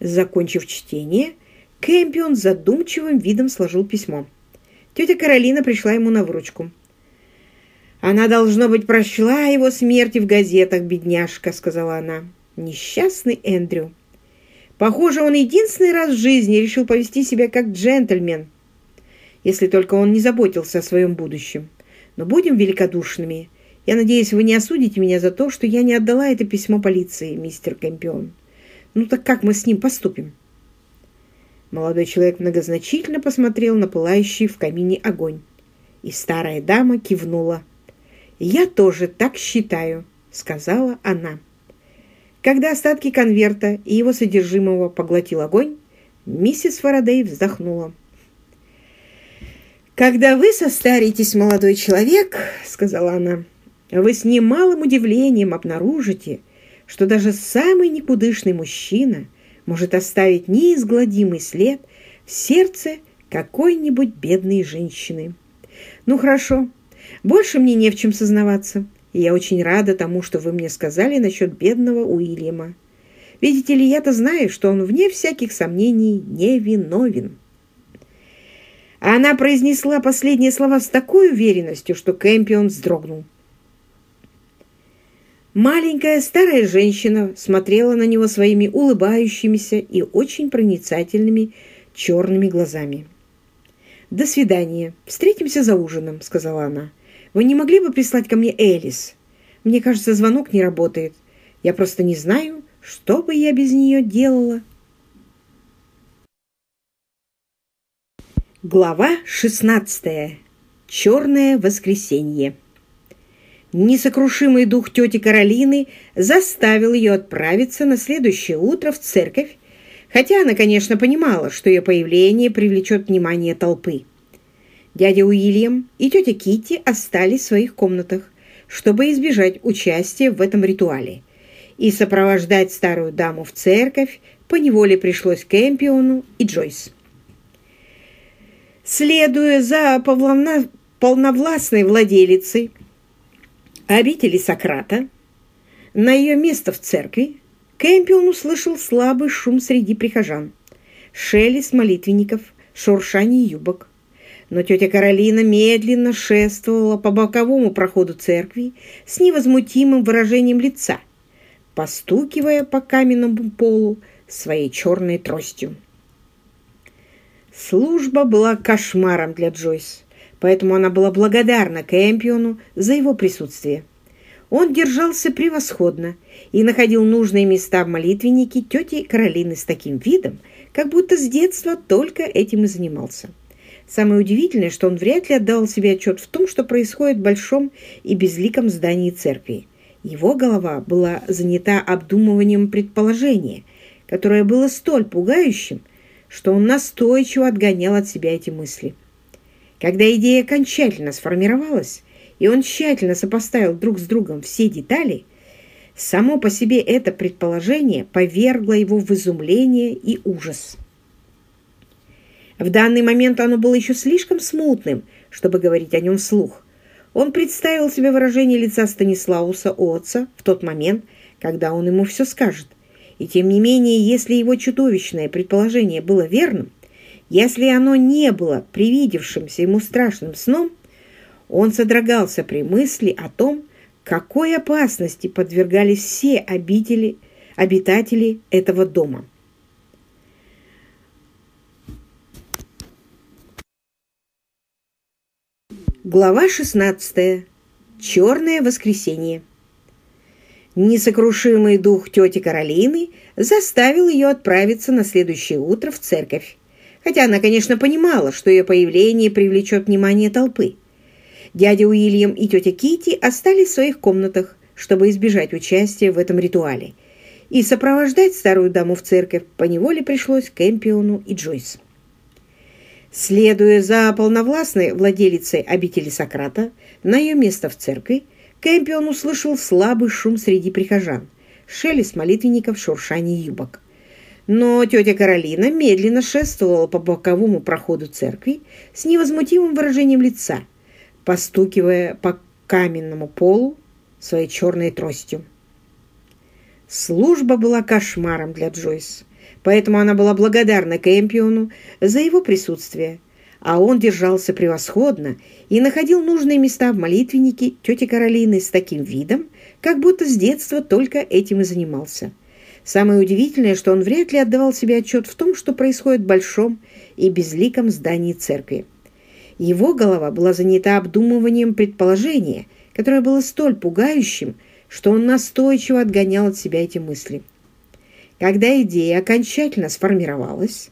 Закончив чтение, Кэмпион задумчивым видом сложил письмо. Тетя Каролина пришла ему на выручку. «Она, должно быть, прочла его смерти в газетах, бедняжка», — сказала она. «Несчастный Эндрю. Похоже, он единственный раз в жизни решил повести себя как джентльмен, если только он не заботился о своем будущем. Но будем великодушными. Я надеюсь, вы не осудите меня за то, что я не отдала это письмо полиции, мистер Кэмпион. Ну так как мы с ним поступим?» Молодой человек многозначительно посмотрел на пылающий в камине огонь. И старая дама кивнула. «Я тоже так считаю», — сказала она. Когда остатки конверта и его содержимого поглотил огонь, миссис Фарадей вздохнула. «Когда вы состаритесь, молодой человек, — сказала она, — вы с немалым удивлением обнаружите, что даже самый никудышный мужчина может оставить неизгладимый след в сердце какой-нибудь бедной женщины. Ну, хорошо, больше мне не в чем сознаваться, и я очень рада тому, что вы мне сказали насчет бедного Уильяма. Видите ли, я-то знаю, что он, вне всяких сомнений, невиновен». Она произнесла последние слова с такой уверенностью, что Кэмпион вздрогнул. Маленькая старая женщина смотрела на него своими улыбающимися и очень проницательными черными глазами. «До свидания. Встретимся за ужином», — сказала она. Вы не могли бы прислать ко мне Элис? Мне кажется, звонок не работает. Я просто не знаю, что бы я без нее делала. Глава 16. Черное воскресенье. Несокрушимый дух тети Каролины заставил ее отправиться на следующее утро в церковь, хотя она, конечно, понимала, что ее появление привлечет внимание толпы. Дядя Уильям и тетя Китти остались в своих комнатах, чтобы избежать участия в этом ритуале. И сопровождать старую даму в церковь поневоле пришлось Кэмпиону и Джойс. Следуя за полновна... полновластной владелицей обители Сократа, на ее место в церкви Кэмпион услышал слабый шум среди прихожан, шелест молитвенников, шуршание юбок, но тетя Каролина медленно шествовала по боковому проходу церкви с невозмутимым выражением лица, постукивая по каменному полу своей черной тростью. Служба была кошмаром для Джойс, поэтому она была благодарна Кэмпиону за его присутствие. Он держался превосходно и находил нужные места в молитвеннике тети Каролины с таким видом, как будто с детства только этим и занимался. Самое удивительное, что он вряд ли отдал себе отчет в том, что происходит в большом и безликом здании церкви. Его голова была занята обдумыванием предположения, которое было столь пугающим, что он настойчиво отгонял от себя эти мысли. Когда идея окончательно сформировалась, и он тщательно сопоставил друг с другом все детали, само по себе это предположение повергло его в изумление и ужас. В данный момент оно было еще слишком смутным, чтобы говорить о нем вслух. Он представил себе выражение лица Станислауса Отца в тот момент, когда он ему все скажет. И тем не менее, если его чудовищное предположение было верным, если оно не было привидевшимся ему страшным сном, он содрогался при мысли о том, какой опасности подвергались все обители, обитатели этого дома. Глава 16. Черное воскресенье. Несокрушимый дух тети Каролины заставил ее отправиться на следующее утро в церковь, хотя она, конечно, понимала, что ее появление привлечет внимание толпы. Дядя Уильям и тетя Кити остались в своих комнатах, чтобы избежать участия в этом ритуале, и сопровождать старую даму в церковь поневоле пришлось Кэмпиону и Джойс. Следуя за полновластной владелицей обители Сократа на ее место в церкви, Кэмпион услышал слабый шум среди прихожан, шелест молитвенников, шуршание юбок. Но тетя Каролина медленно шествовала по боковому проходу церкви с невозмутимым выражением лица, постукивая по каменному полу своей черной тростью. Служба была кошмаром для Джойс, поэтому она была благодарна Кэмпиону за его присутствие, а он держался превосходно и находил нужные места в молитвеннике тети Каролины с таким видом, как будто с детства только этим и занимался. Самое удивительное, что он вряд ли отдавал себе отчет в том, что происходит в большом и безликом здании церкви. Его голова была занята обдумыванием предположения, которое было столь пугающим, что он настойчиво отгонял от себя эти мысли. Когда идея окончательно сформировалась,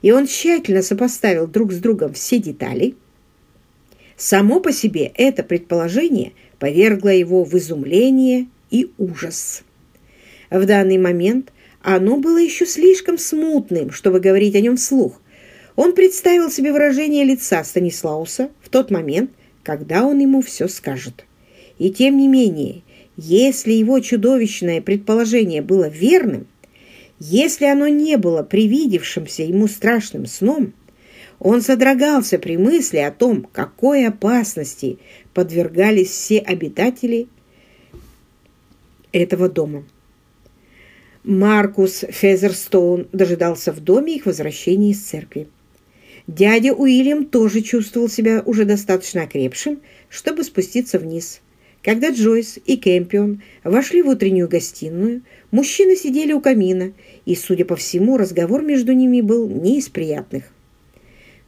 и он тщательно сопоставил друг с другом все детали, само по себе это предположение повергло его в изумление и ужас. В данный момент оно было еще слишком смутным, чтобы говорить о нем вслух. Он представил себе выражение лица Станислауса в тот момент, когда он ему все скажет. И тем не менее, если его чудовищное предположение было верным, если оно не было привидевшимся ему страшным сном, он содрогался при мысли о том, какой опасности подвергались все обитатели этого дома. Маркус Фезерстоун дожидался в доме их возвращения из церкви. Дядя Уильям тоже чувствовал себя уже достаточно окрепшим, чтобы спуститься вниз. Когда Джойс и Кэмпион вошли в утреннюю гостиную, мужчины сидели у камина, и, судя по всему, разговор между ними был не из приятных.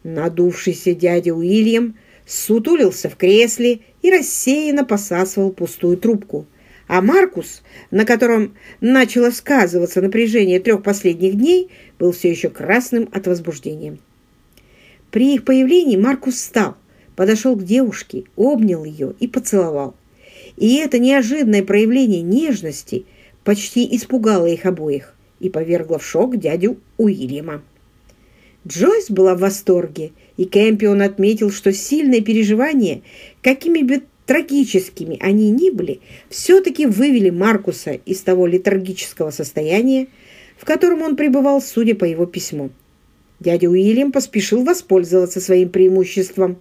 Надувшийся дядя Уильям сутулился в кресле и рассеянно посасывал пустую трубку – а Маркус, на котором начало сказываться напряжение трех последних дней, был все еще красным от возбуждения. При их появлении Маркус встал, подошел к девушке, обнял ее и поцеловал. И это неожиданное проявление нежности почти испугало их обоих и повергло в шок дядю Уильяма. Джойс была в восторге, и Кэмпион отметил, что сильные переживания, какими бы трагическими они ни были, все-таки вывели Маркуса из того летаргического состояния, в котором он пребывал, судя по его письму. Дядя Уильям поспешил воспользоваться своим преимуществом.